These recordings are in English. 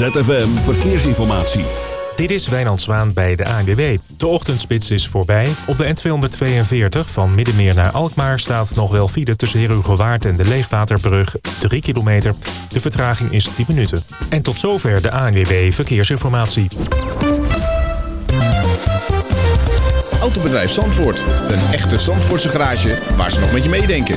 ZFM Verkeersinformatie. Dit is Wijnand Zwaan bij de ANWB. De ochtendspits is voorbij. Op de N242 van Middenmeer naar Alkmaar staat nog wel file tussen Herugewaard en de Leegwaterbrug 3 kilometer. De vertraging is 10 minuten. En tot zover de ANWB Verkeersinformatie. Autobedrijf Zandvoort. Een echte Zandvoortse garage waar ze nog met je meedenken.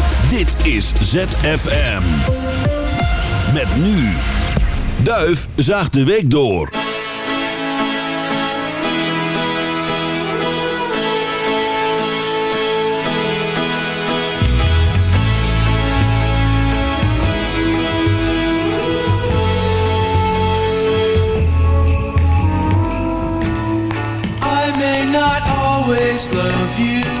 Dit is ZFM. Met nu. Duif zaagt de week door. I may not always love you,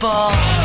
unbelievable.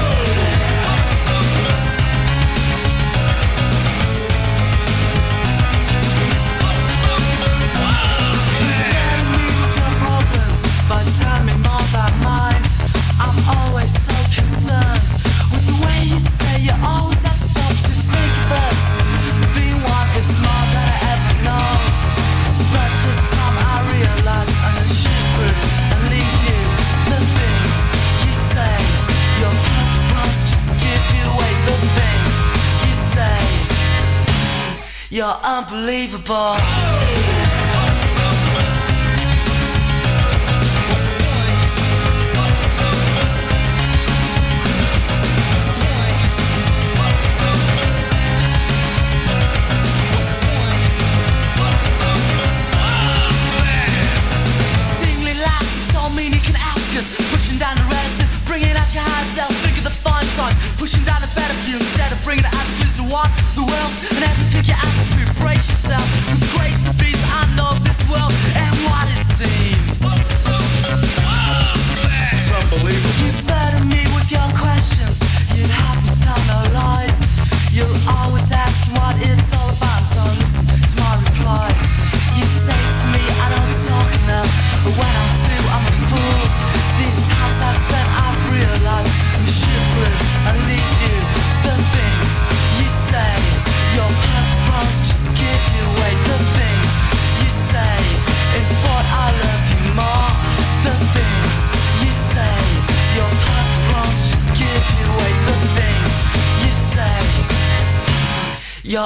Unbelievable. That's what it's all about.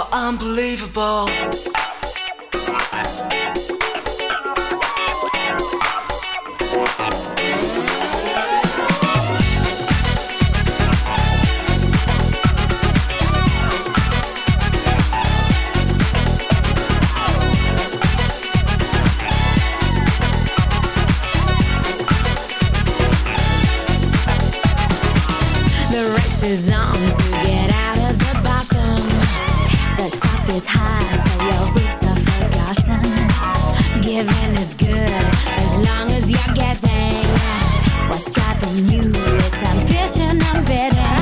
are unbelievable. The race is on to get out of is high, so your roots are forgotten. Giving is good as long as you're giving. What's driving you is ambition, and ambition.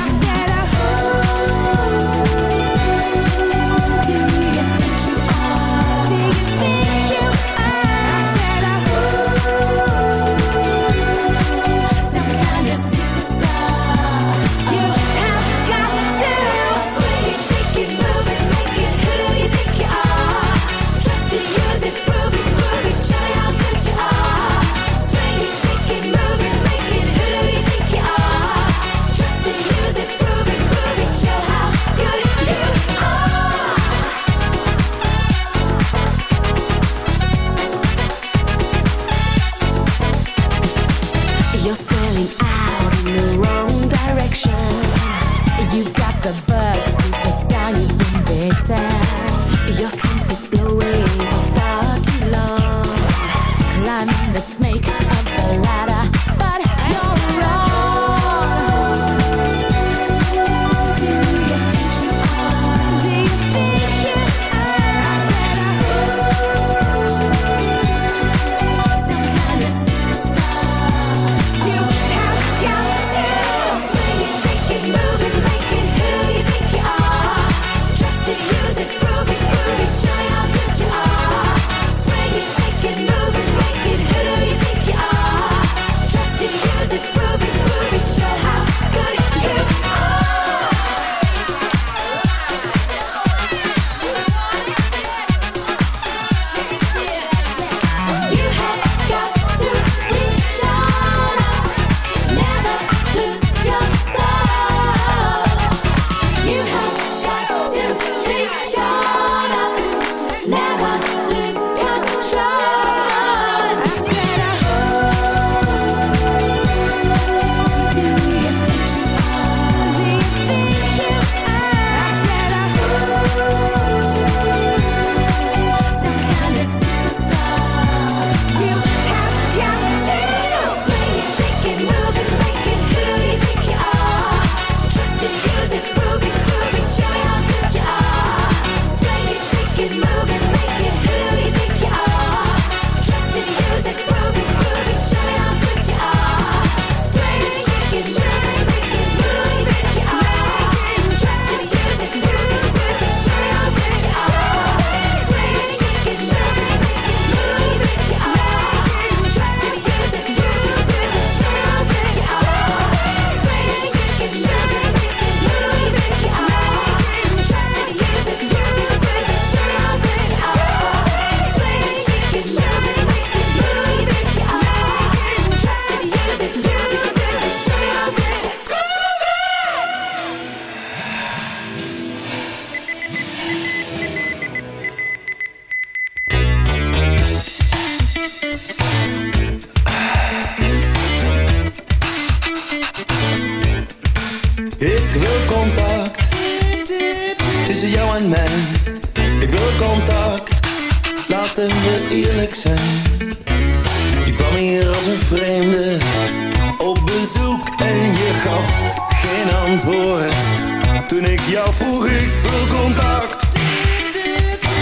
Toen ik jou vroeg, ik wil contact,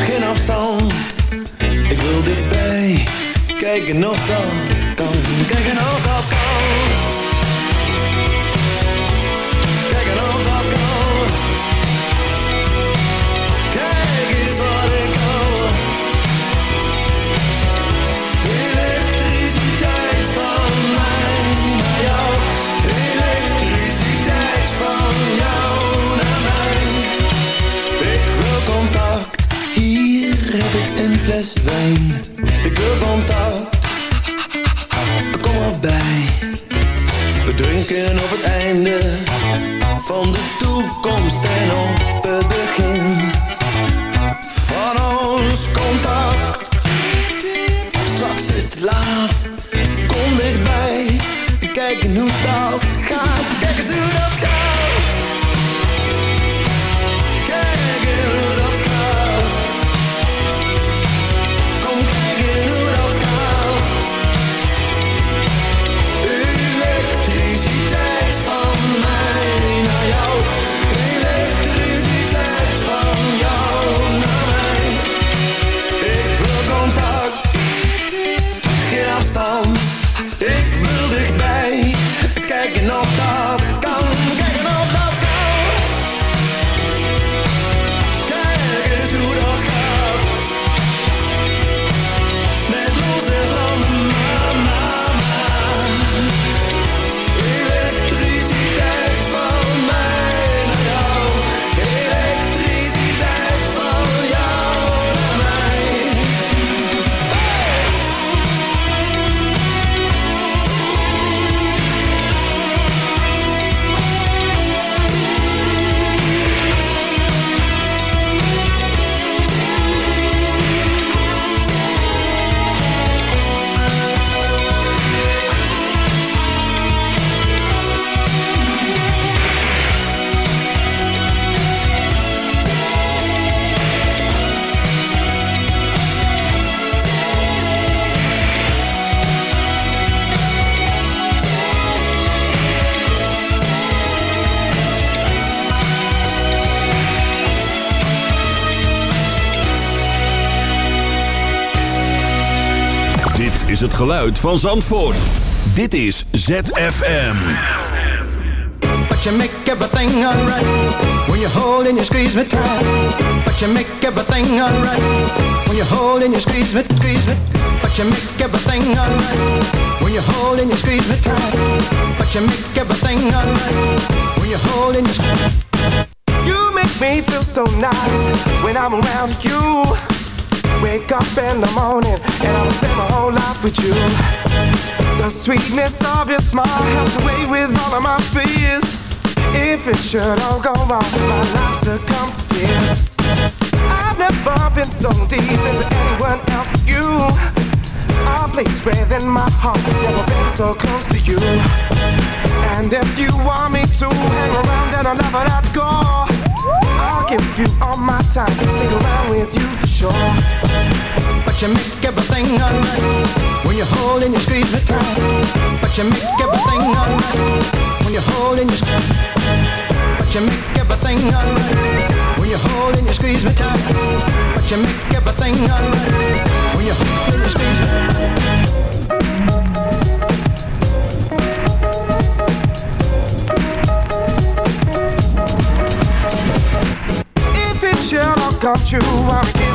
geen afstand. Ik wil dichtbij, kijken of dat kan, kijken of dat kan. Fles wijn. Ik wil contact. Kom erbij. We drinken op het einde van de toekomst en op het begin van ons contact. Straks is het laat, geluid van Zandvoort. Dit is ZFM. But you make everything alright when you hold and you squeeze me tight. But you make everything alright when you hold and you squeeze me, squeeze me. But you make everything alright when you hold and you squeeze me tight. But you make everything alright when you hold and you squeeze. You make me feel so nice when I'm around you. Wake up in the morning and I'll spend my whole life with you. The sweetness of your smile helps away with all of my fears. If it should all go wrong, my life succumb to tears. I've never been so deep into anyone else but you. A place within my heart, never been so close to you. And if you want me to hang around, then I'll never let go. I'll give you all my time, stick around with you sure. But you make everything alright when you hold and you squeeze me tight. But you make everything alright when you hold and you squeeze. But you make everything alright when you hold and you squeeze me tight. But you make everything alright when you hold and you squeeze me. If it should all come true,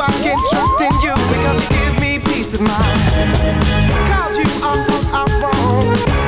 I can trust in you because you give me peace of mind. Cause you are all I want,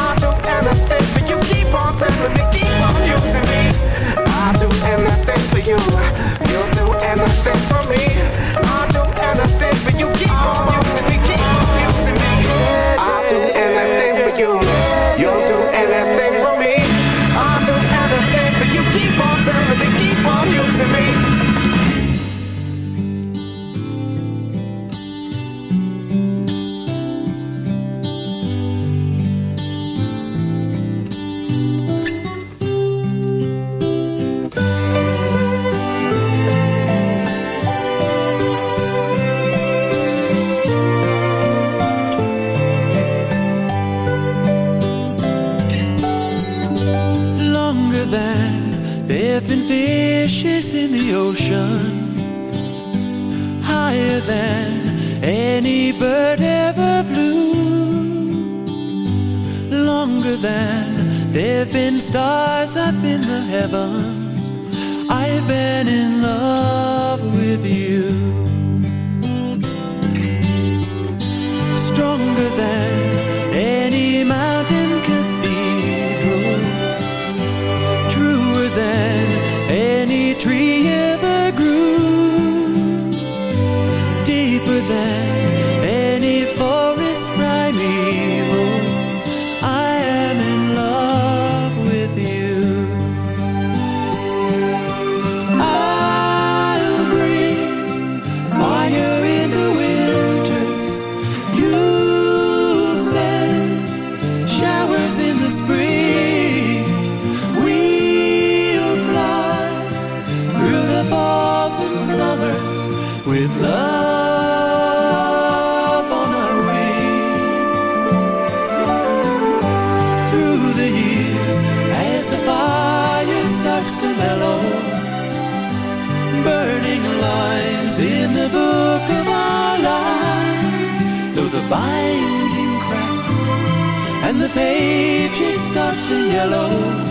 Do anything for you. Keep on telling me, keep on using and the pages start to yellow,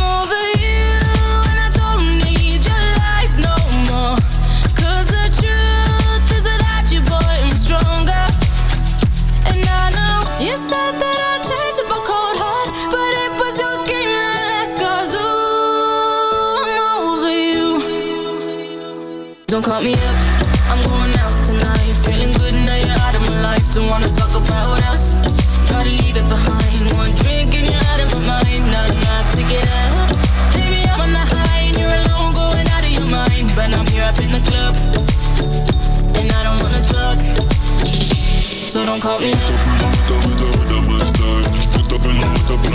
Don't call me up. In de hooked up my style. Hooked up in your first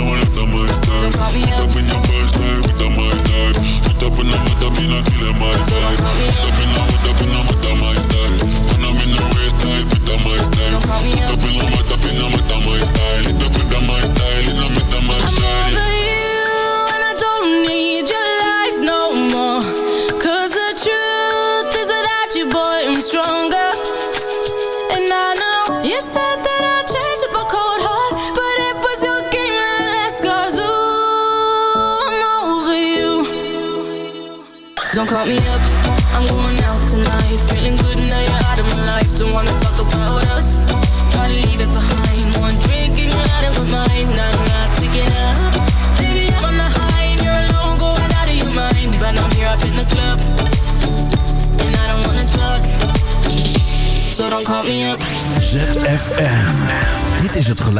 my up in my up in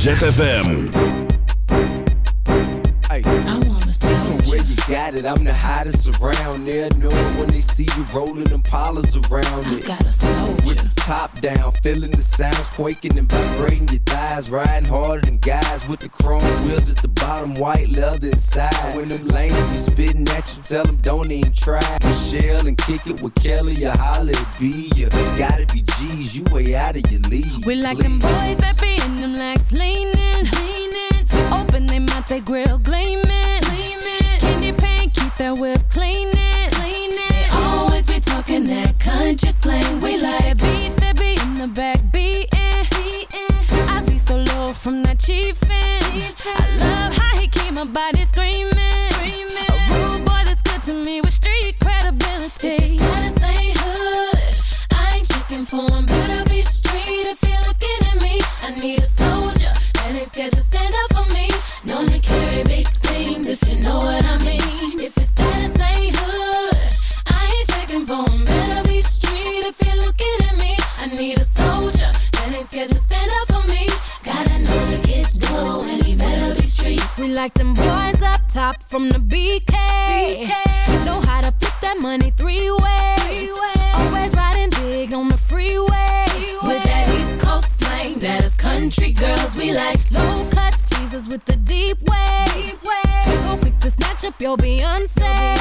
ZFM. Hey, where you got it? I'm the hottest around there. Know when they see you rolling them polars around it. With the top down, feeling the sounds quaking and vibrating your thighs. Riding harder than guys with the chrome wheels at the bottom, white leather inside. When them lanes be spitting at you, tell them don't even try. Michelle and kick it with Kelly or holla at B. You gotta be G's, you way out of your league. We like them boys that be in them legs leaning, leaning. Open them mouth, they grill gleaming, gleaming. Candy paint, keep that whip cleaning, cleaning. They always be talking that country slang. We like beat that beat in the back beating, beating. I be so low from that chiefin'. I love how he keep my body screaming. Need a soldier that ain't scared to stand up for me. Gotta know to get dough and he better be street. We like them boys up top from the BK. Know how to flip that money three ways. Always riding big on the freeway. With that East Coast slang, that is country girls we like. Low cut teasers with the deep waves. So quick to snatch up your Beyonce.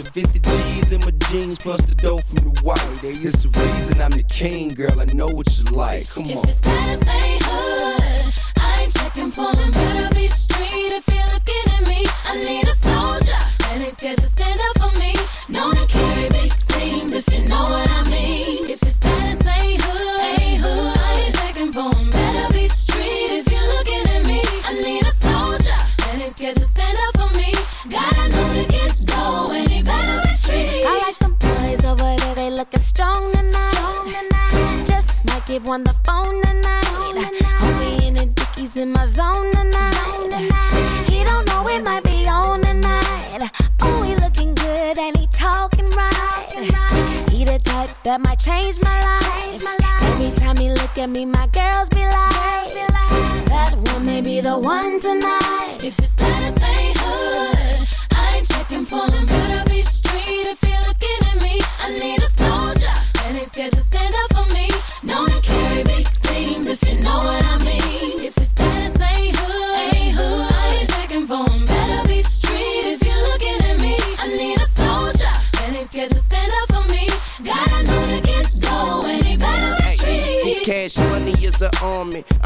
Attraction. 50 G's in my jeans plus the dough from the white. It's the reason I'm the king, girl. I know what you like. Come If on. your status ain't hood, I ain't checking for him. Better be street if you're looking at me. I need a soldier that ain't scared to stand up for me. Known to carry big things if you know what One the phone tonight. Only in the dickies in my zone tonight. He don't know it might be on tonight. Oh, he looking good and he talking right. He the type that might change my life. Every time he look at me, my girls be like, that one may be the one tonight. If status ain't hood, cash money is an army.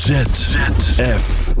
ZFM.